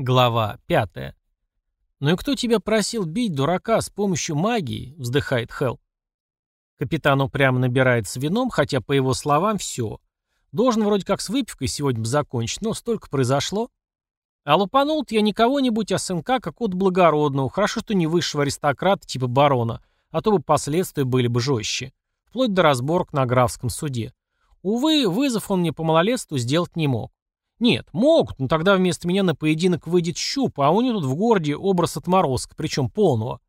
Глава 5. «Ну и кто тебя просил бить дурака с помощью магии?» — вздыхает Хелл. Капитан упрямо набирается вином, хотя, по его словам, все. Должен вроде как с выпивкой сегодня бы закончить, но столько произошло. А лупанул-то я не кого-нибудь, а сынка какого-то благородного, хорошо, что не высшего аристократа типа барона, а то бы последствия были бы жестче. Вплоть до разборок на графском суде. Увы, вызов он мне по малолетству сделать не мог. Нет, могут, но тогда вместо меня на поединок выйдет щуп, а у него тут в городе образ отморозка, причем полного.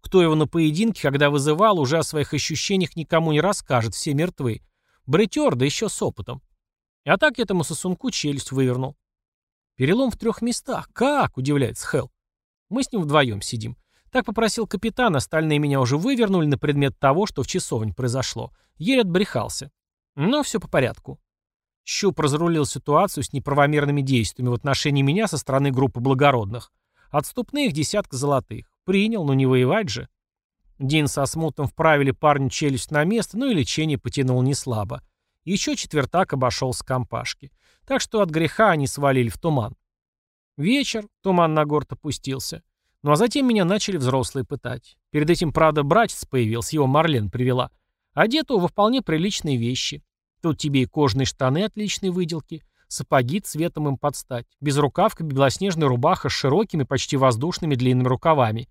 Кто его на поединке, когда вызывал, уже о своих ощущениях никому не расскажет, все мертвы. Бритер, да еще с опытом. А так этому сосунку челюсть вывернул. Перелом в трех местах. Как? Удивляется Хелл. Мы с ним вдвоем сидим. Так попросил капитан, остальные меня уже вывернули на предмет того, что в часовне произошло. Еле отбрехался. Но все по порядку. Щуп разрулил ситуацию с неправомерными действиями в отношении меня со стороны группы благородных. Отступных десятка золотых. Принял, но не воевать же. Дин со смутом вправили парню челюсть на место, ну и лечение потянул не слабо. Еще четвертак обошел с компашки. Так что от греха они свалили в туман. Вечер, туман на город опустился. Ну а затем меня начали взрослые пытать. Перед этим, правда, братец появился, его Марлен привела. Одетого во вполне приличные вещи. Тут тебе и кожаные штаны отличной выделки, сапоги цветом им подстать, безрукавка, белоснежная рубаха с широкими, почти воздушными длинными рукавами.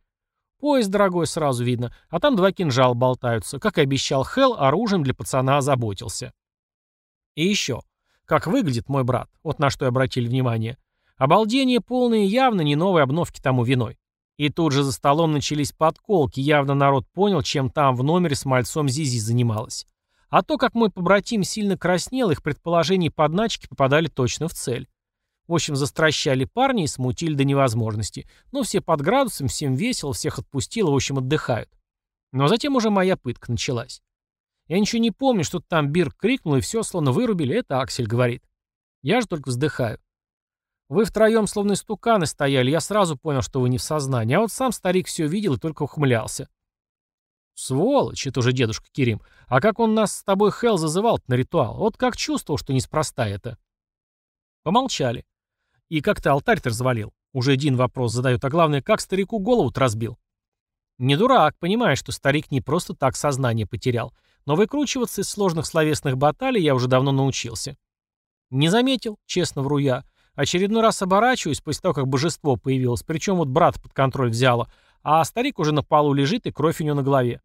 Пояс дорогой сразу видно, а там два кинжала болтаются. Как и обещал Хелл, оружием для пацана озаботился. И еще. Как выглядит мой брат, вот на что и обратили внимание. Обалдение полное явно не новой обновки тому виной. И тут же за столом начались подколки, явно народ понял, чем там в номере с мальцом Зизи занималась. А то, как мой побратим сильно краснел, их предположения и подначки попадали точно в цель. В общем, застращали парни и смутили до невозможности. Но все под градусом, всем весело, всех отпустило, в общем, отдыхают. Но затем уже моя пытка началась. Я ничего не помню, что там Бирк крикнул, и все, словно вырубили, это Аксель говорит. Я же только вздыхаю. Вы втроем словно истуканы стояли, я сразу понял, что вы не в сознании, а вот сам старик все видел и только ухмылялся. «Сволочь, это уже дедушка Кирим. А как он нас с тобой, Хелл, зазывал на ритуал? Вот как чувствовал, что неспроста это?» Помолчали. «И как ты алтарь-то развалил?» Уже один вопрос задает, а главное, как старику голову-то разбил? Не дурак, понимаешь, что старик не просто так сознание потерял. Но выкручиваться из сложных словесных баталий я уже давно научился. Не заметил, честно вру я. Очередной раз оборачиваюсь после того, как божество появилось, причем вот брат под контроль взяло, а старик уже на полу лежит, и кровь у него на голове.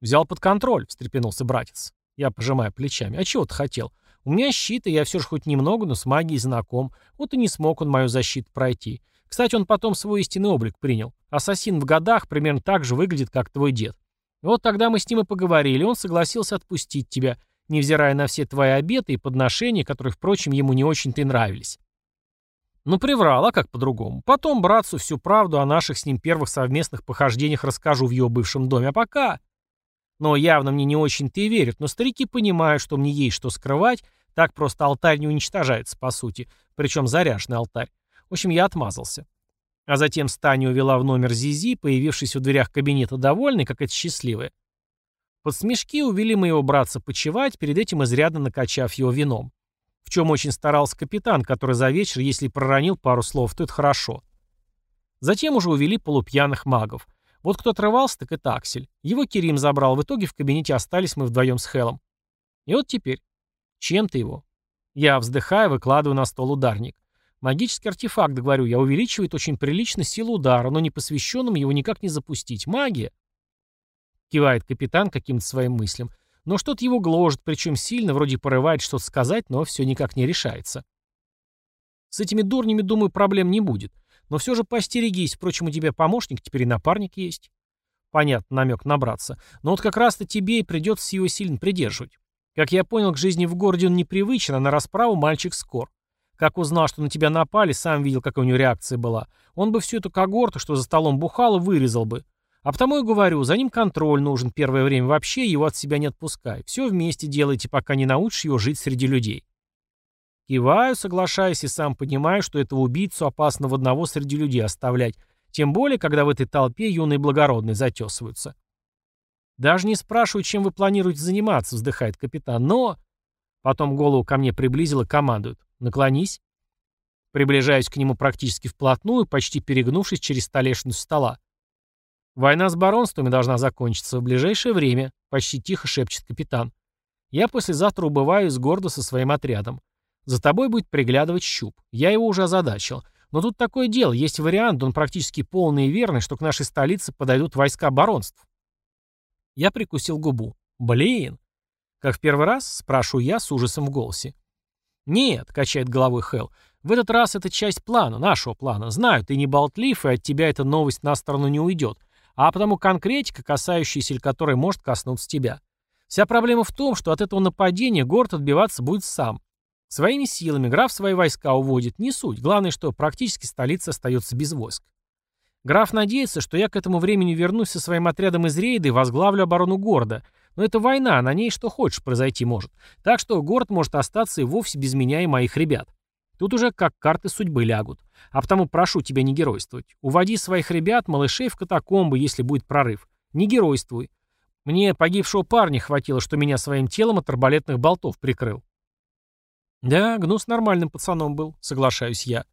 «Взял под контроль», — встрепенулся братец. Я пожимаю плечами. «А чего ты хотел? У меня щит, и я все же хоть немного, но с магией знаком. Вот и не смог он мою защиту пройти. Кстати, он потом свой истинный облик принял. Ассасин в годах примерно так же выглядит, как твой дед. Вот тогда мы с ним и поговорили, он согласился отпустить тебя, невзирая на все твои обеты и подношения, которые, впрочем, ему не очень-то и нравились. Ну, приврал, а как по-другому? Потом братцу всю правду о наших с ним первых совместных похождениях расскажу в его бывшем доме, а пока... Но явно мне не очень-то и верят, но старики понимают, что мне есть что скрывать, так просто алтарь не уничтожается, по сути, причем заряженный алтарь. В общем, я отмазался. А затем Стани увела в номер Зизи, появившись в дверях кабинета довольный, как это счастливая. Под смешки увели моего братца почевать, перед этим изрядно накачав его вином. В чем очень старался капитан, который за вечер, если проронил пару слов, то это хорошо. Затем уже увели полупьяных магов. Вот кто отрывался, так это Аксель. Его Кирим забрал, в итоге в кабинете остались мы вдвоем с Хелом. И вот теперь. Чем ты его? Я, вздыхая, выкладываю на стол ударник. Магический артефакт, говорю я, увеличивает очень прилично силу удара, но непосвященным его никак не запустить. Магия. Кивает капитан каким-то своим мыслям. Но что-то его гложет, причем сильно, вроде порывает что-то сказать, но все никак не решается. С этими дурнями, думаю, проблем не будет. Но все же постерегись, впрочем, у тебя помощник, теперь и напарник есть. Понятно, намек набраться. Но вот как раз-то тебе и придется его сильно придерживать. Как я понял, к жизни в городе он непривычен, а на расправу мальчик скор. Как узнал, что на тебя напали, сам видел, какая у него реакция была. Он бы всю эту когорту, что за столом бухало, вырезал бы. А потому и говорю, за ним контроль нужен первое время вообще, его от себя не отпускай. Все вместе делайте, пока не научишь его жить среди людей. Киваю, соглашаясь и сам понимаю, что этого убийцу опасно в одного среди людей оставлять, тем более, когда в этой толпе юные благородные затесываются. «Даже не спрашиваю, чем вы планируете заниматься», — вздыхает капитан, «но...» Потом голову ко мне приблизил и командует. «Наклонись». Приближаюсь к нему практически вплотную, почти перегнувшись через столешницу стола. «Война с баронствами должна закончиться в ближайшее время», — почти тихо шепчет капитан. «Я послезавтра убываю из города со своим отрядом. За тобой будет приглядывать щуп. Я его уже озадачил. Но тут такое дело, есть вариант, он практически полный и верный, что к нашей столице подойдут войска баронств». Я прикусил губу. «Блин!» «Как в первый раз?» — спрашиваю я с ужасом в голосе. «Нет», — качает головой Хелл, — «в этот раз это часть плана, нашего плана. Знаю, ты не болтлив, и от тебя эта новость на сторону не уйдет, а потому конкретика, касающаяся или которой может коснуться тебя. Вся проблема в том, что от этого нападения город отбиваться будет сам. Своими силами граф свои войска уводит, не суть. Главное, что практически столица остается без войск. Граф надеется, что я к этому времени вернусь со своим отрядом из рейда и возглавлю оборону города. Но это война, на ней что хочешь произойти может. Так что город может остаться и вовсе без меня и моих ребят. Тут уже как карты судьбы лягут. А потому прошу тебя не геройствовать. Уводи своих ребят, малышей в катакомбы, если будет прорыв. Не геройствуй. Мне погибшего парня хватило, что меня своим телом от арбалетных болтов прикрыл. Да, Гнус нормальным пацаном был, соглашаюсь я.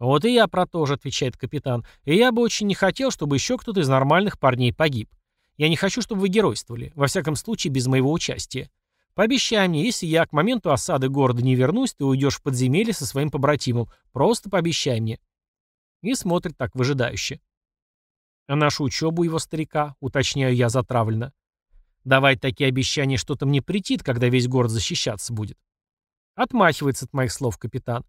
Вот и я про то же, отвечает капитан. И я бы очень не хотел, чтобы еще кто-то из нормальных парней погиб. Я не хочу, чтобы вы геройствовали. Во всяком случае, без моего участия. Пообещай мне, если я к моменту осады города не вернусь, ты уйдешь в подземелье со своим побратимом. Просто пообещай мне. И смотрит так выжидающе. А нашу учебу его старика, уточняю я затравленно. Давать такие обещания что-то мне претит, когда весь город защищаться будет. Отмахивается от моих слов капитан.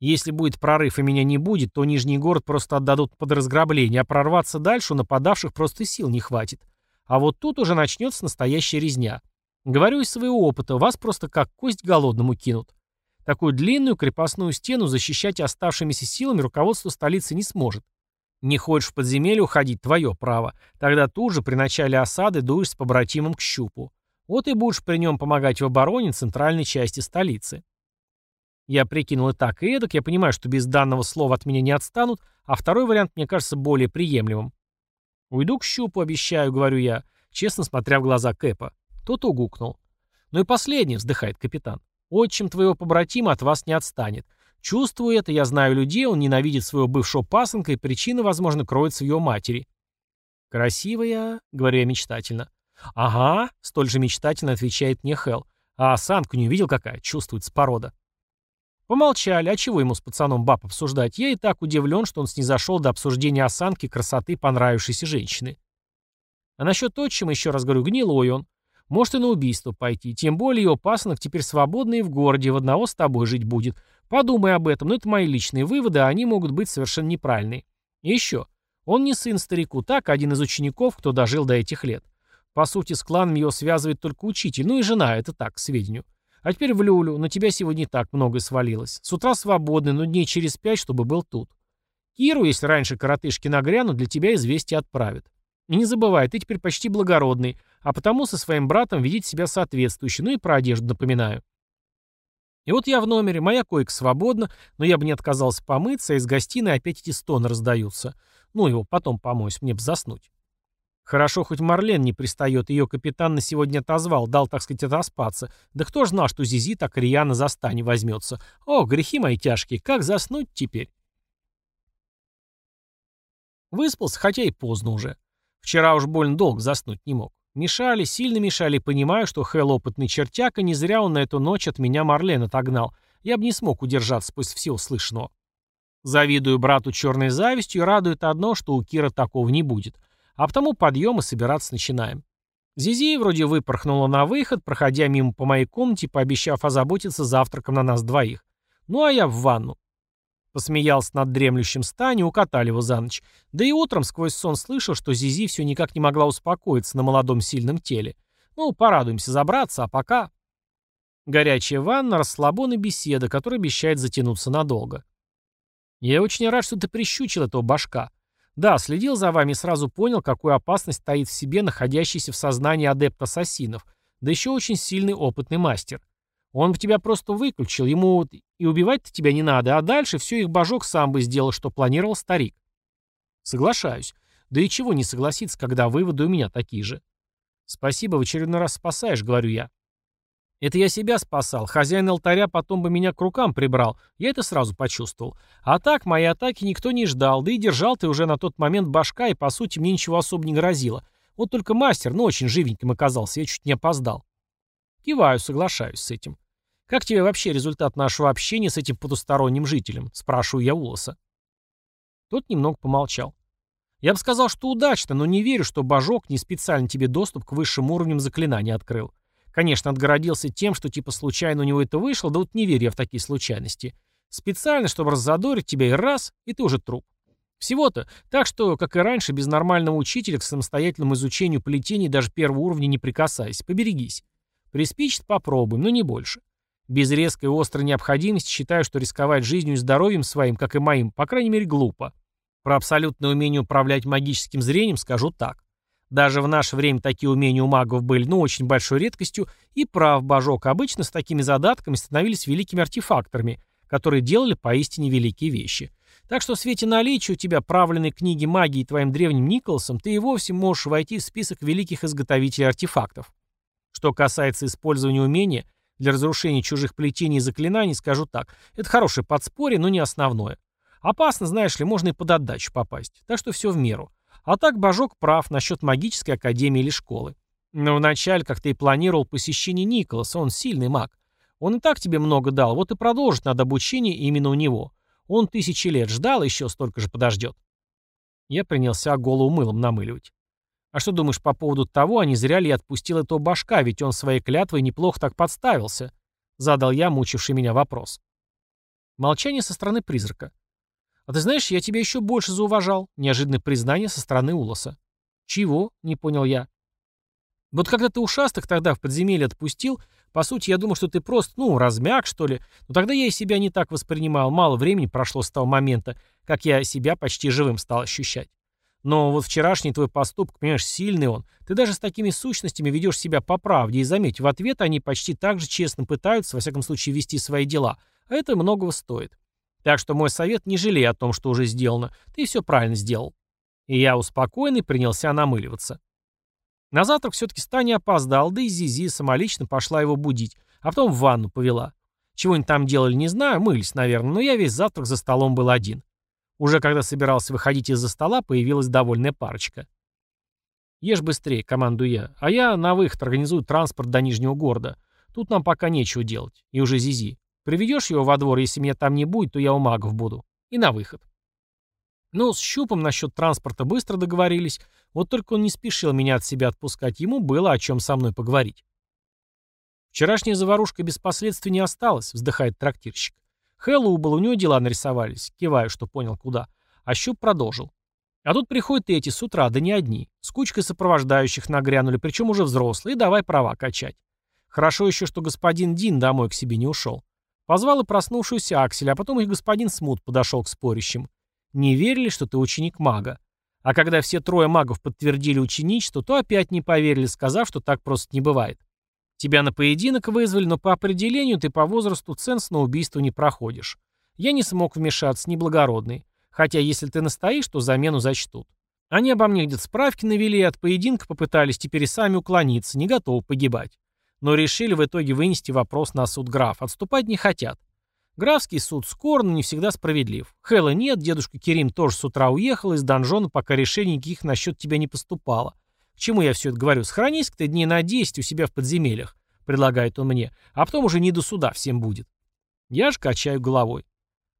Если будет прорыв и меня не будет, то Нижний город просто отдадут под разграбление, а прорваться дальше у нападавших просто сил не хватит. А вот тут уже начнется настоящая резня. Говорю из своего опыта, вас просто как кость голодному кинут. Такую длинную крепостную стену защищать оставшимися силами руководство столицы не сможет. Не хочешь в подземелье уходить, твое право. Тогда тут же при начале осады дуешь с побратимом к щупу. Вот и будешь при нем помогать в обороне центральной части столицы. Я прикинул и так, и эдак, я понимаю, что без данного слова от меня не отстанут, а второй вариант мне кажется более приемлемым. «Уйду к щупу, обещаю», — говорю я, честно смотря в глаза Кэпа. Тот угукнул. «Ну и последний», — вздыхает капитан. «Отчим твоего побратима от вас не отстанет. Чувствую это, я знаю людей, он ненавидит своего бывшего пасынка, и причина, возможно, кроется в его матери». «Красивая», — говорю я мечтательно. «Ага», — столь же мечтательно отвечает мне Хелл. «А осанку не увидел какая? Чувствуется порода». Помолчали, а чего ему с пацаном баб обсуждать? Я и так удивлен, что он снизошел до обсуждения осанки красоты понравившейся женщины. А насчет отчима, еще раз говорю, гнилой он. Может и на убийство пойти. Тем более его пасынок теперь свободный и в городе, в одного с тобой жить будет. Подумай об этом, но это мои личные выводы, а они могут быть совершенно неправильные. И еще. Он не сын старику, так, один из учеников, кто дожил до этих лет. По сути, с кланом его связывает только учитель, ну и жена, это так, к сведению. А теперь в люлю, на тебя сегодня не так много свалилось. С утра свободный, но дней через пять, чтобы был тут. Киру, если раньше коротышки нагрянут, для тебя известие отправят. И не забывай, ты теперь почти благородный, а потому со своим братом ведите себя соответствующе, ну и про одежду напоминаю. И вот я в номере, моя койка свободна, но я бы не отказался помыться, а из гостиной опять эти стоны раздаются. Ну его потом помоюсь, мне бы заснуть. Хорошо, хоть Марлен не пристает, ее капитан на сегодня отозвал, дал, так сказать, отоспаться. Да кто ж знал, что Зизи так рьяно за стане возьмется. О, грехи мои тяжкие, как заснуть теперь? Выспался, хотя и поздно уже. Вчера уж больно долго заснуть не мог. Мешали, сильно мешали, понимаю, что Хэл опытный чертяк, и не зря он на эту ночь от меня Марлен отогнал. Я бы не смог удержаться после всего слышного. Завидую брату черной завистью радует одно, что у Кира такого не будет. А потому подъем и собираться начинаем. Зизи вроде выпорхнула на выход, проходя мимо по моей комнате, пообещав озаботиться завтраком на нас двоих. Ну а я в ванну. Посмеялся над дремлющим стане, укатали его за ночь. Да и утром сквозь сон слышал, что Зизи все никак не могла успокоиться на молодом сильном теле. Ну, порадуемся забраться, а пока... Горячая ванна, расслабон и беседа, которая обещает затянуться надолго. Я очень рад, что ты прищучил этого башка. Да, следил за вами и сразу понял, какую опасность таит в себе находящийся в сознании адепт ассасинов, да еще очень сильный опытный мастер. Он бы тебя просто выключил, ему и убивать-то тебя не надо, а дальше все их божок сам бы сделал, что планировал старик. Соглашаюсь. Да и чего не согласиться, когда выводы у меня такие же. Спасибо, в очередной раз спасаешь, говорю я. Это я себя спасал. Хозяин алтаря потом бы меня к рукам прибрал. Я это сразу почувствовал. А так, мои атаки никто не ждал. Да и держал ты уже на тот момент башка, и, по сути, мне ничего особо не грозило. Вот только мастер, ну, очень живеньким оказался. Я чуть не опоздал. Киваю, соглашаюсь с этим. «Как тебе вообще результат нашего общения с этим потусторонним жителем?» – спрашиваю я Улоса. Тот немного помолчал. «Я бы сказал, что удачно, но не верю, что Божок не специально тебе доступ к высшим уровням заклинания открыл. Конечно, отгородился тем, что типа случайно у него это вышло, да вот не верю я в такие случайности. Специально, чтобы раззадорить тебя и раз, и ты уже труп. Всего-то. Так что, как и раньше, без нормального учителя к самостоятельному изучению плетений даже первого уровня не прикасайся. Поберегись. Приспичит попробуем, но не больше. Без резкой острой необходимости считаю, что рисковать жизнью и здоровьем своим, как и моим, по крайней мере, глупо. Про абсолютное умение управлять магическим зрением скажу так. Даже в наше время такие умения у магов были, ну, очень большой редкостью, и прав Божок обычно с такими задатками становились великими артефакторами, которые делали поистине великие вещи. Так что в свете наличия у тебя правленной книги магии твоим древним Николасом, ты и вовсе можешь войти в список великих изготовителей артефактов. Что касается использования умения – для разрушения чужих плетений и заклинаний скажу так. Это хорошее подспорье, но не основное. Опасно, знаешь ли, можно и под отдачу попасть. Так что все в меру. А так Божок прав насчет магической академии или школы. Но вначале, как ты и планировал, посещение Николаса, он сильный маг. Он и так тебе много дал, вот и продолжить надо обучение именно у него. Он тысячи лет ждал, еще столько же подождет. Я принялся голову мылом намыливать. А что думаешь по поводу того, а не зря ли я отпустил этого башка, ведь он своей клятвой неплохо так подставился? Задал я, мучивший меня вопрос. Молчание со стороны призрака. А ты знаешь, я тебя еще больше зауважал. Неожиданное признание со стороны Улоса. Чего? Не понял я. Вот когда ты ушастых тогда в подземелье отпустил, по сути, я думал, что ты просто, ну, размяк, что ли. Но тогда я и себя не так воспринимал. Мало времени прошло с того момента, как я себя почти живым стал ощущать. Но вот вчерашний твой поступок, понимаешь, сильный он. Ты даже с такими сущностями ведешь себя по правде, и заметь, в ответ они почти так же честно пытаются, во всяком случае, вести свои дела. А это многого стоит. Так что мой совет, не жалей о том, что уже сделано. Ты все правильно сделал. И я успокоенный принялся намыливаться. На завтрак все-таки Стани опоздал, да и Зизи самолично пошла его будить, а потом в ванну повела. Чего они там делали, не знаю, мылись, наверное, но я весь завтрак за столом был один. Уже когда собирался выходить из-за стола, появилась довольная парочка. «Ешь быстрее», — командую я, — «а я на выход организую транспорт до Нижнего города. Тут нам пока нечего делать. И уже Зизи. Приведешь его во двор, если меня там не будет, то я у магов буду. И на выход». Ну, с Щупом насчет транспорта быстро договорились, вот только он не спешил меня от себя отпускать, ему было о чем со мной поговорить. «Вчерашняя заварушка без последствий не осталась», — вздыхает трактирщик. Хэллоу был, у него дела нарисовались. Киваю, что понял, куда. А Щуп продолжил. А тут приходят эти с утра, да не одни. С кучкой сопровождающих нагрянули, причем уже взрослые, давай права качать. Хорошо еще, что господин Дин домой к себе не ушел. Позвал и проснувшуюся Акселя, а потом их господин Смут подошел к спорящим. Не верили, что ты ученик мага. А когда все трое магов подтвердили ученичество, то опять не поверили, сказав, что так просто не бывает. Тебя на поединок вызвали, но по определению ты по возрасту ценз на убийство не проходишь. Я не смог вмешаться, неблагородный. Хотя если ты настоишь, то замену зачтут. Они обо мне где-то справки навели, от поединка попытались теперь и сами уклониться, не готовы погибать. Но решили в итоге вынести вопрос на суд граф. Отступать не хотят. Графский суд скор, но не всегда справедлив. Хэлла нет, дедушка Керим тоже с утра уехал из донжона, пока решений никаких насчет тебя не поступало. К чему я все это говорю? Сохранись-ка ты дней на 10 у себя в подземельях, предлагает он мне, а потом уже не до суда всем будет. Я же качаю головой.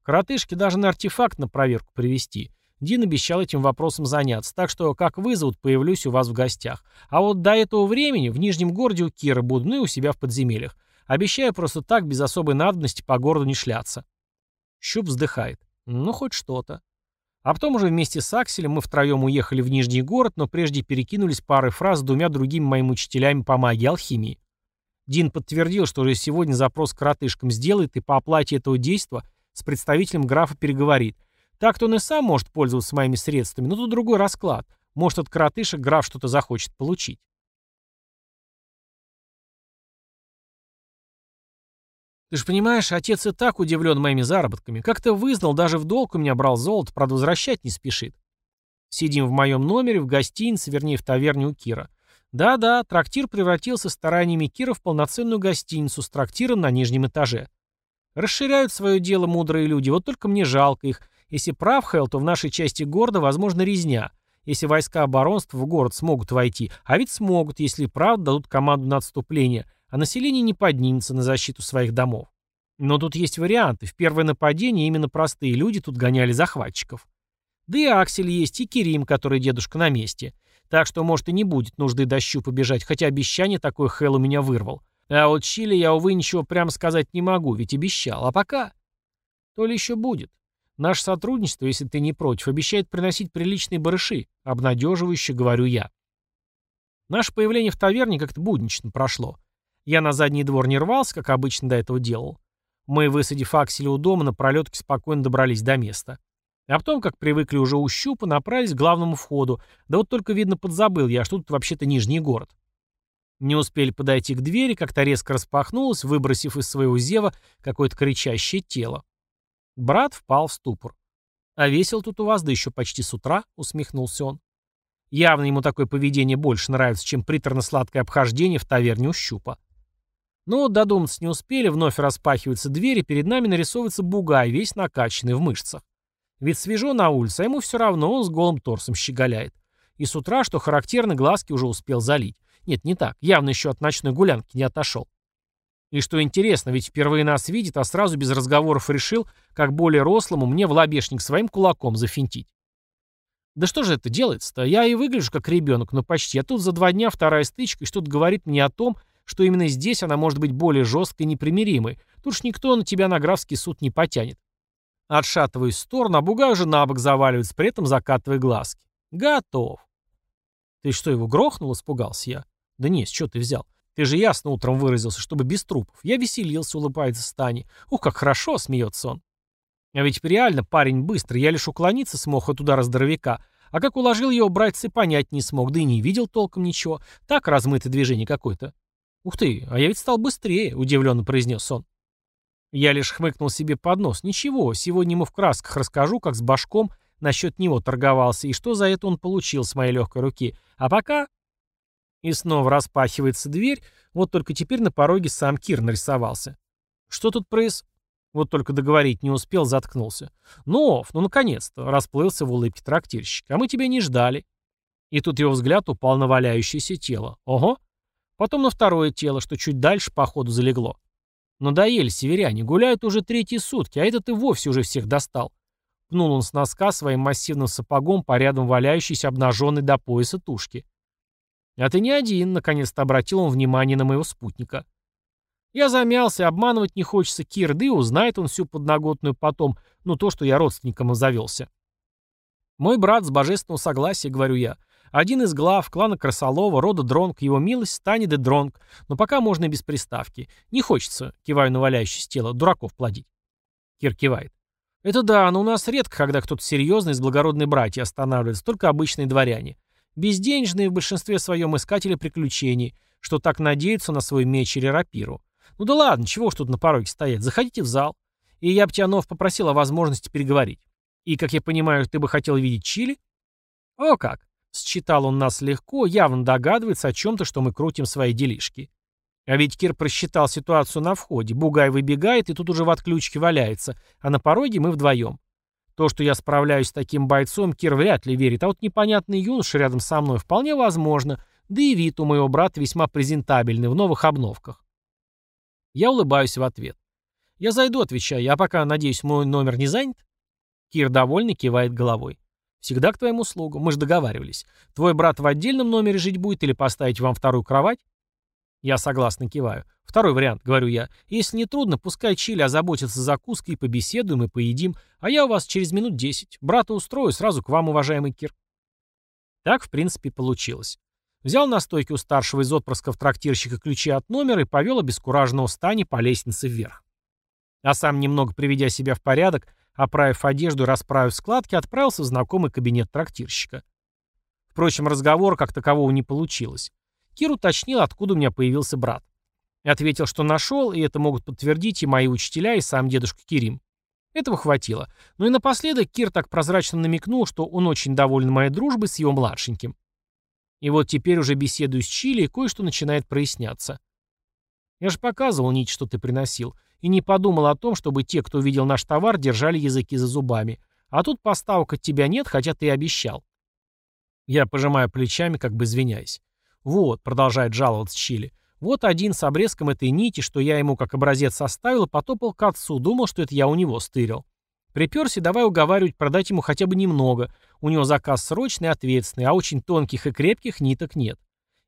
Коротышки даже на артефакт на проверку привести. Дин обещал этим вопросом заняться, так что, как вызовут, появлюсь у вас в гостях. А вот до этого времени в Нижнем городе у Кира буду, ну и у себя в подземельях. Обещаю просто так, без особой надобности, по городу не шляться. Щуп вздыхает. Ну, хоть что-то. А потом уже вместе с Акселем мы втроем уехали в Нижний город, но прежде перекинулись парой фраз с двумя другими моими учителями по магии алхимии. Дин подтвердил, что уже сегодня запрос к коротышкам сделает и по оплате этого действа с представителем графа переговорит. Так-то он и сам может пользоваться моими средствами, но тут другой расклад. Может, от коротышек граф что-то захочет получить. Ты же понимаешь, отец и так удивлен моими заработками. Как-то вызнал, даже в долг у меня брал золото, правда, возвращать не спешит. Сидим в моем номере, в гостинице, вернее, в таверне у Кира. Да-да, трактир превратился стараниями Кира в полноценную гостиницу с трактиром на нижнем этаже. Расширяют свое дело мудрые люди, вот только мне жалко их. Если прав Хелл, то в нашей части города возможно резня. Если войска оборонства в город смогут войти, а ведь смогут, если правда дадут команду на отступление, а население не поднимется на защиту своих домов. Но тут есть варианты. В первое нападение именно простые люди тут гоняли захватчиков. Да и Аксель есть, и Керим, который дедушка на месте. Так что, может, и не будет нужды до щупа бежать, хотя обещание такое Хэл у меня вырвал. А вот Чили я, увы, ничего прямо сказать не могу, ведь обещал. А пока... То ли еще будет. Наше сотрудничество, если ты не против, обещает приносить приличные барыши, обнадеживающе говорю я. Наше появление в таверне как-то буднично прошло. Я на задний двор не рвался, как обычно до этого делал. Мы, высадив акселя у дома, на пролетке спокойно добрались до места. А потом, как привыкли уже у щупа, направились к главному входу. Да вот только, видно, подзабыл я, что тут вообще-то Нижний город. Не успели подойти к двери, как-то резко распахнулась, выбросив из своего зева какое-то кричащее тело. Брат впал в ступор. «А весел тут у вас, да еще почти с утра», — усмехнулся он. Явно ему такое поведение больше нравится, чем приторно-сладкое обхождение в таверне у щупа. Но додуматься не успели, вновь распахиваются двери, перед нами нарисовывается бугай, весь накачанный в мышцах. Ведь свежо на улице, а ему все равно он с голым торсом щеголяет. И с утра, что характерно, глазки уже успел залить. Нет, не так, явно еще от ночной гулянки не отошел. И что интересно, ведь впервые нас видит, а сразу без разговоров решил, как более рослому, мне в лобешник своим кулаком зафинтить. Да что же это делается-то? Я и выгляжу как ребенок, но почти. А тут за два дня вторая стычка, и что-то говорит мне о том, что именно здесь она может быть более жесткой и непримиримой. Тут ж никто на тебя на графский суд не потянет. Отшатываюсь в сторону, а бугай уже на бок заваливается, при этом закатывая глазки. Готов. Ты что, его грохнул? Испугался я. Да нет, что ты взял? Ты же ясно утром выразился, чтобы без трупов. Я веселился, улыбается Стани. Ух, как хорошо, смеется он. А ведь реально парень быстрый, я лишь уклониться смог от удара здоровяка. А как уложил его братцы, понять не смог, да и не видел толком ничего. Так размытое движение какое-то. Ух ты, а я ведь стал быстрее, удивленно произнес он. Я лишь хмыкнул себе под нос. Ничего, сегодня ему в красках расскажу, как с башком насчет него торговался и что за это он получил с моей легкой руки. А пока и снова распахивается дверь, вот только теперь на пороге сам Кир нарисовался. Что тут проис... Вот только договорить не успел, заткнулся. Ну, Оф, ну наконец-то, расплылся в улыбке трактирщик. А мы тебя не ждали. И тут его взгляд упал на валяющееся тело. Ого. Потом на второе тело, что чуть дальше по ходу залегло. Надоели северяне, гуляют уже третьи сутки, а этот и вовсе уже всех достал. Пнул он с носка своим массивным сапогом по рядом валяющейся обнаженной до пояса тушки. «А ты не один», — наконец-то обратил он внимание на моего спутника. Я замялся, обманывать не хочется Кир, да узнает он всю подноготную потом, ну то, что я родственником завелся. Мой брат с божественного согласия, говорю я, один из глав клана Красолова, рода Дронг, его милость станет и Дронг, но пока можно и без приставки. Не хочется, киваю на валяющееся тело, дураков плодить. Кир кивает. Это да, но у нас редко, когда кто-то серьезный из благородной братья останавливается, только обычные дворяне. Безденежные в большинстве своем искатели приключений, что так надеются на свой меч или рапиру. Ну да ладно, чего ж тут на пороге стоять, заходите в зал. И я бы тебя, Нов, попросил о возможности переговорить. И, как я понимаю, ты бы хотел видеть Чили? О как. Считал он нас легко, явно догадывается о чем-то, что мы крутим свои делишки. А ведь Кир просчитал ситуацию на входе. Бугай выбегает и тут уже в отключке валяется, а на пороге мы вдвоем. То, что я справляюсь с таким бойцом, Кир вряд ли верит, а вот непонятный юноша рядом со мной вполне возможно, да и вид у моего брата весьма презентабельный в новых обновках. Я улыбаюсь в ответ. «Я зайду», — отвечаю я, а пока, надеюсь, мой номер не занят?» Кир довольно кивает головой. «Всегда к твоим услугам, мы же договаривались. Твой брат в отдельном номере жить будет или поставить вам вторую кровать?» Я согласно киваю. Второй вариант, говорю я. Если не трудно, пускай Чили озаботится закуской, побеседуем, и поедим. А я у вас через минут десять. Брата устрою, сразу к вам, уважаемый Кир. Так, в принципе, получилось. Взял на стойке у старшего из отпрысков трактирщика ключи от номера и повел обескураженного Стани по лестнице вверх. А сам, немного приведя себя в порядок, оправив одежду и расправив складки, отправился в знакомый кабинет трактирщика. Впрочем, разговор как такового не получилось. Кир уточнил, откуда у меня появился брат. Ответил, что нашел, и это могут подтвердить и мои учителя, и сам дедушка Кирим. Этого хватило. Но и напоследок Кир так прозрачно намекнул, что он очень доволен моей дружбой с его младшеньким. И вот теперь уже беседую с Чили, и кое-что начинает проясняться. Я же показывал нить, что ты приносил, и не подумал о том, чтобы те, кто видел наш товар, держали языки за зубами. А тут поставок от тебя нет, хотя ты и обещал. Я пожимаю плечами, как бы извиняясь. Вот, продолжает жаловаться Чили, вот один с обрезком этой нити, что я ему как образец составил, потопал к отцу, думал, что это я у него стырил. Приперся, давай уговаривать продать ему хотя бы немного. У него заказ срочный и ответственный, а очень тонких и крепких ниток нет.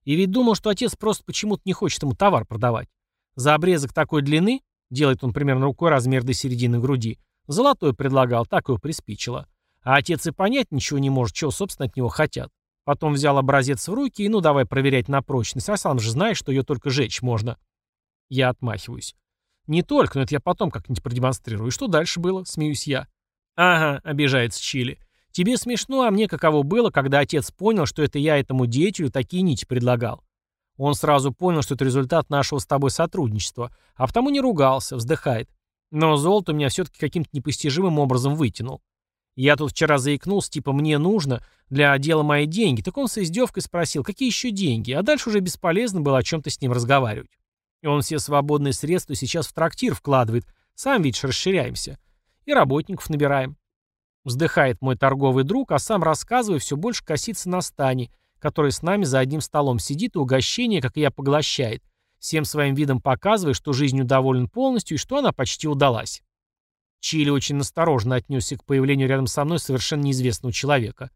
И ведь думал, что отец просто почему-то не хочет ему товар продавать. За обрезок такой длины, делает он примерно рукой размер до середины груди, золотой предлагал, так его приспичило. А отец и понять ничего не может, чего, собственно, от него хотят. Потом взял образец в руки и ну давай проверять на прочность, а сам же знаешь, что ее только жечь можно. Я отмахиваюсь. Не только, но это я потом как-нибудь продемонстрирую. И что дальше было? Смеюсь я. Ага, обижается Чили. Тебе смешно, а мне каково было, когда отец понял, что это я этому деятелю такие нити предлагал. Он сразу понял, что это результат нашего с тобой сотрудничества, а потому не ругался, вздыхает. Но золото меня все-таки каким-то непостижимым образом вытянул. Я тут вчера заикнулся, типа «мне нужно для дела мои деньги», так он с издевкой спросил, какие еще деньги, а дальше уже бесполезно было о чем-то с ним разговаривать. И он все свободные средства сейчас в трактир вкладывает, сам видишь, расширяемся. И работников набираем. Вздыхает мой торговый друг, а сам рассказывая, все больше косится на стане, который с нами за одним столом сидит и угощение, как и я, поглощает, всем своим видом показывая, что жизнью доволен полностью и что она почти удалась. Чили очень осторожно отнесся к появлению рядом со мной совершенно неизвестного человека.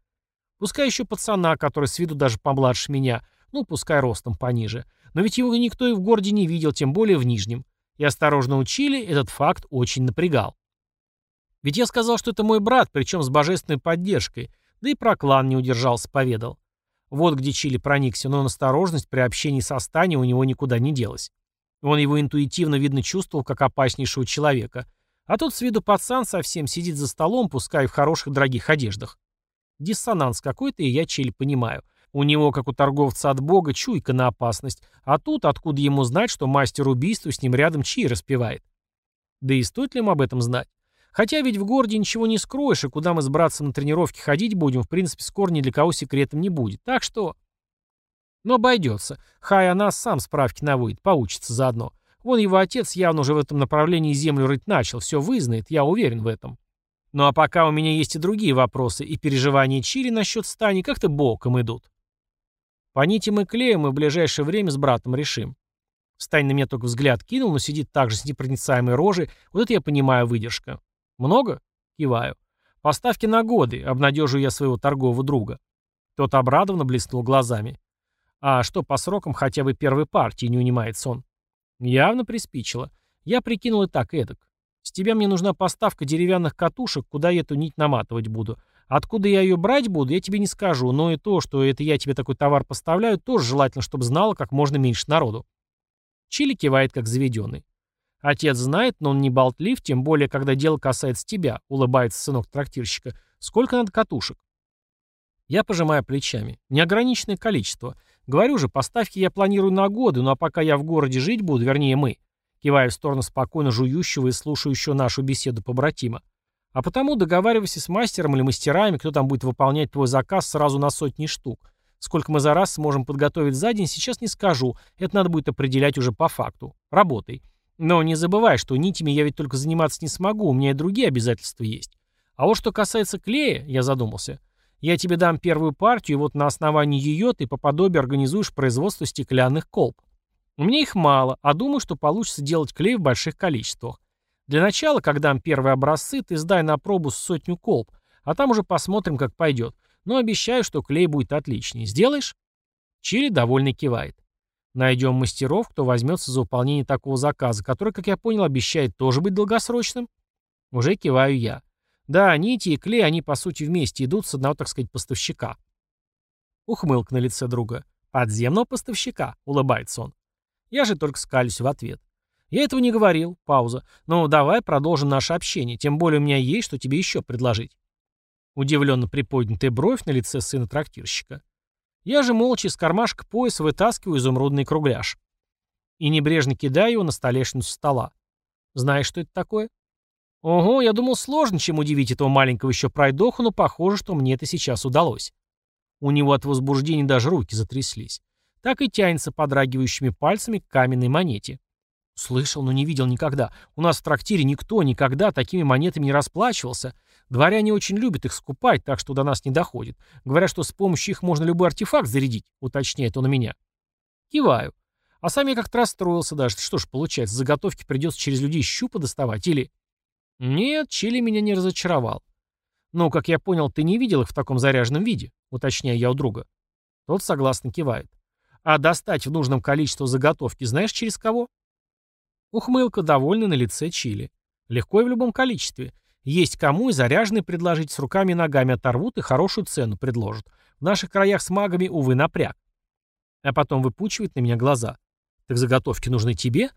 Пускай еще пацана, который с виду даже помладше меня, ну, пускай ростом пониже. Но ведь его никто и в городе не видел, тем более в Нижнем. И осторожно учили, этот факт очень напрягал. Ведь я сказал, что это мой брат, причем с божественной поддержкой, да и про клан не удержался, поведал. Вот где Чили проникся, но осторожность при общении со Стани у него никуда не делась. Он его интуитивно, видно, чувствовал как опаснейшего человека, а тут с виду пацан совсем сидит за столом, пускай в хороших дорогих одеждах. Диссонанс какой-то, и я Чили понимаю. У него, как у торговца от бога, чуйка на опасность. А тут, откуда ему знать, что мастер убийства с ним рядом чьи распевает? Да и стоит ли ему об этом знать? Хотя ведь в городе ничего не скроешь, и куда мы с братцем на тренировки ходить будем, в принципе, скоро ни для кого секретом не будет. Так что... Но обойдется. Хай о нас сам справки наводит, поучится заодно. Вон его отец явно уже в этом направлении землю рыть начал, все вызнает, я уверен в этом. Ну а пока у меня есть и другие вопросы, и переживания Чили насчет Стани как-то боком идут. По нити мы клеем, мы в ближайшее время с братом решим. Стань на меня только взгляд кинул, но сидит так же с непроницаемой рожей, вот это я понимаю выдержка. Много? Киваю. Поставки на годы, обнадежу я своего торгового друга. Тот обрадованно блеснул глазами. А что по срокам хотя бы первой партии, не унимается он. Явно приспичило. Я прикинул и так, эдак. С тебя мне нужна поставка деревянных катушек, куда я эту нить наматывать буду. Откуда я ее брать буду, я тебе не скажу, но и то, что это я тебе такой товар поставляю, тоже желательно, чтобы знало как можно меньше народу. Чили кивает, как заведенный. Отец знает, но он не болтлив, тем более, когда дело касается тебя, улыбается сынок трактирщика. Сколько надо катушек? Я пожимаю плечами. Неограниченное количество. Говорю же, поставки я планирую на годы, ну а пока я в городе жить буду, вернее мы, кивая в сторону спокойно жующего и слушающего нашу беседу побратима. А потому договаривайся с мастером или мастерами, кто там будет выполнять твой заказ сразу на сотни штук. Сколько мы за раз сможем подготовить за день, сейчас не скажу. Это надо будет определять уже по факту. Работай. Но не забывай, что нитями я ведь только заниматься не смогу, у меня и другие обязательства есть. А вот что касается клея, я задумался – я тебе дам первую партию, и вот на основании ее ты по подобию организуешь производство стеклянных колб. Меня их мало, а думаю, что получится делать клей в больших количествах. Для начала, когда дам первые образцы, ты сдай на пробу сотню колб, а там уже посмотрим, как пойдет. Но обещаю, что клей будет отличный. Сделаешь? Чили довольно кивает. Найдем мастеров, кто возьмется за выполнение такого заказа, который, как я понял, обещает тоже быть долгосрочным. Уже киваю я. Да, нити и клей, они по сути вместе идут с одного, так сказать, поставщика. Ухмылка на лице друга. Подземного поставщика, улыбается он. Я же только скалюсь в ответ. Я этого не говорил. Пауза. Ну, давай продолжим наше общение. Тем более у меня есть, что тебе еще предложить. Удивленно приподнятая бровь на лице сына трактирщика. Я же молча из кармашка пояса вытаскиваю изумрудный кругляш. И небрежно кидаю его на столешницу стола. Знаешь, что это такое? Ого, я думал сложно, чем удивить этого маленького еще пройдоху, но похоже, что мне это сейчас удалось. У него от возбуждения даже руки затряслись. Так и тянется подрагивающими пальцами к каменной монете. Слышал, но не видел никогда. У нас в трактире никто никогда такими монетами не расплачивался. Дворяне очень любят их скупать, так что до нас не доходит. Говорят, что с помощью их можно любой артефакт зарядить, уточняет он у меня. Киваю. А сам я как-то расстроился даже. Что ж, получается, заготовки придется через людей щупа доставать или... Нет, Чили меня не разочаровал. Ну, как я понял, ты не видел их в таком заряженном виде, уточняю я у друга. Тот согласно кивает. А достать в нужном количестве заготовки знаешь через кого? Ухмылка довольна на лице Чили. Легко и в любом количестве. Есть кому и заряженный предложить, с руками и ногами оторвут и хорошую цену предложат. В наших краях с магами, увы, напряг. А потом выпучивает на меня глаза. Так заготовки нужны тебе?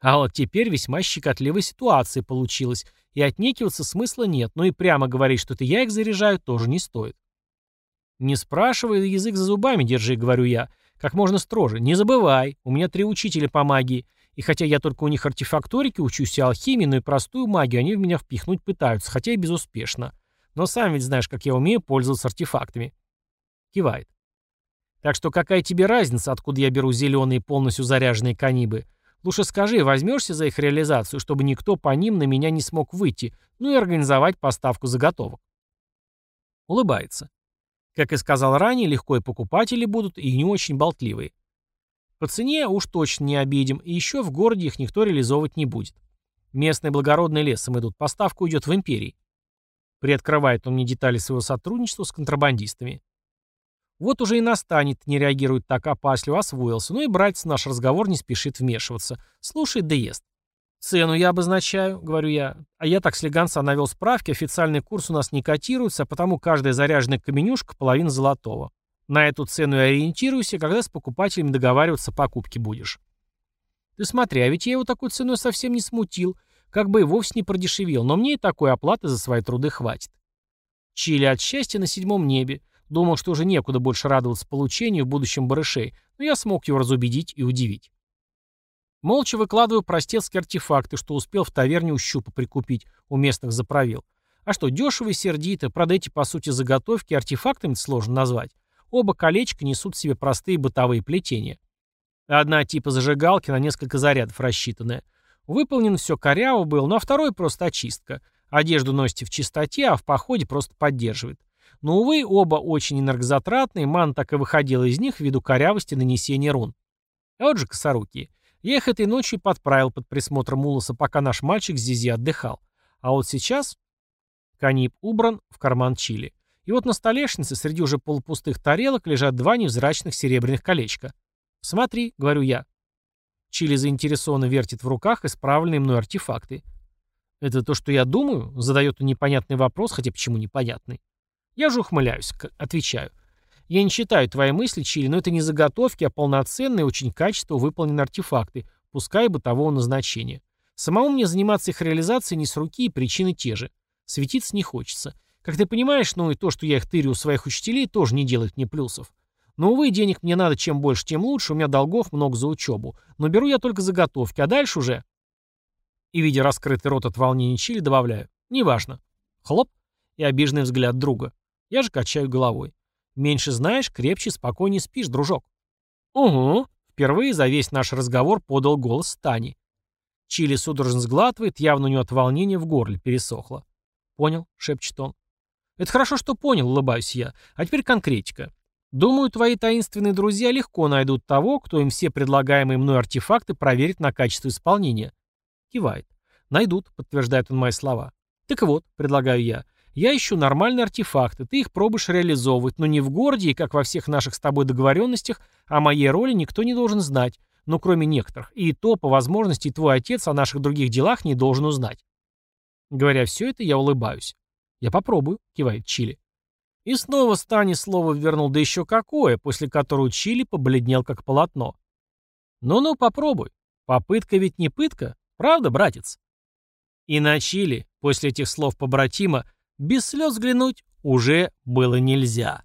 А вот теперь весьма щекотливая ситуация получилась, и отнекиваться смысла нет, но и прямо говорить, что это я их заряжаю, тоже не стоит. Не спрашивай, язык за зубами держи, говорю я, как можно строже. Не забывай, у меня три учителя по магии, и хотя я только у них артефакторики учусь и алхимии, но и простую магию они в меня впихнуть пытаются, хотя и безуспешно. Но сам ведь знаешь, как я умею пользоваться артефактами. Кивает. Так что какая тебе разница, откуда я беру зеленые полностью заряженные канибы? Лучше скажи, возьмешься за их реализацию, чтобы никто по ним на меня не смог выйти, ну и организовать поставку заготовок. Улыбается. Как и сказал ранее, легко и покупатели будут, и не очень болтливые. По цене уж точно не обидим, и еще в городе их никто реализовывать не будет. Местные благородные лесом идут, поставка уйдет в империи. Приоткрывает он мне детали своего сотрудничества с контрабандистами. Вот уже и настанет, не реагирует так опасливо, освоился. Ну и братец наш разговор не спешит вмешиваться. Слушает да ест. Цену я обозначаю, говорю я. А я так слегонца навел справки, официальный курс у нас не котируется, а потому каждая заряженная каменюшка половина золотого. На эту цену и ориентируйся, когда с покупателями договариваться покупки будешь. Ты смотри, а ведь я его такой ценой совсем не смутил, как бы и вовсе не продешевил, но мне и такой оплаты за свои труды хватит. Чили от счастья на седьмом небе. Думал, что уже некуда больше радоваться получению в будущем барышей, но я смог его разубедить и удивить. Молча выкладываю простецкие артефакты, что успел в таверне у щупа прикупить, у местных заправил. А что, дешево и сердито, эти, по сути, заготовки артефактами сложно назвать. Оба колечка несут в себе простые бытовые плетения. Одна типа зажигалки на несколько зарядов рассчитанная. Выполнено все коряво было, ну второй просто очистка. Одежду носите в чистоте, а в походе просто поддерживает. Но, увы, оба очень энергозатратные, ман так и выходила из них ввиду корявости нанесения рун. А вот же косорукие. Я их этой ночью подправил под присмотром Мулоса, пока наш мальчик Зизи отдыхал. А вот сейчас... Канип убран в карман чили. И вот на столешнице среди уже полупустых тарелок лежат два невзрачных серебряных колечка. «Смотри», — говорю я. Чили заинтересованно вертит в руках исправленные мной артефакты. «Это то, что я думаю?» — задает он непонятный вопрос, хотя почему непонятный. Я же ухмыляюсь, отвечаю. Я не читаю твои мысли, Чили, но это не заготовки, а полноценные, очень качественно выполненные артефакты, пускай бытового назначения. Самому мне заниматься их реализацией не с руки, и причины те же. Светиться не хочется. Как ты понимаешь, ну и то, что я их тырю у своих учителей, тоже не делает мне плюсов. Но, увы, денег мне надо чем больше, тем лучше, у меня долгов много за учебу. Но беру я только заготовки, а дальше уже... И, видя раскрытый рот от волнения Чили, добавляю. Неважно. Хлоп. И обиженный взгляд друга. Я же качаю головой. Меньше знаешь, крепче, спокойнее спишь, дружок. Угу. Впервые за весь наш разговор подал голос Тани. Чили судорожно сглатывает, явно у него от волнения в горле пересохло. «Понял», — шепчет он. «Это хорошо, что понял», — улыбаюсь я. «А теперь конкретика. Думаю, твои таинственные друзья легко найдут того, кто им все предлагаемые мной артефакты проверит на качество исполнения». Кивает. «Найдут», — подтверждает он мои слова. «Так вот», — предлагаю я, я ищу нормальные артефакты, ты их пробуешь реализовывать, но не в городе и как во всех наших с тобой договоренностях, о моей роли никто не должен знать, ну кроме некоторых, и то, по возможности, твой отец о наших других делах не должен узнать. Говоря все это, я улыбаюсь. «Я попробую», — кивает Чили. И снова Стани слово вернул, да еще какое, после которого Чили побледнел как полотно. «Ну-ну, попробуй. Попытка ведь не пытка, правда, братец?» И на Чили, после этих слов побратима, без слез взглянуть уже было нельзя.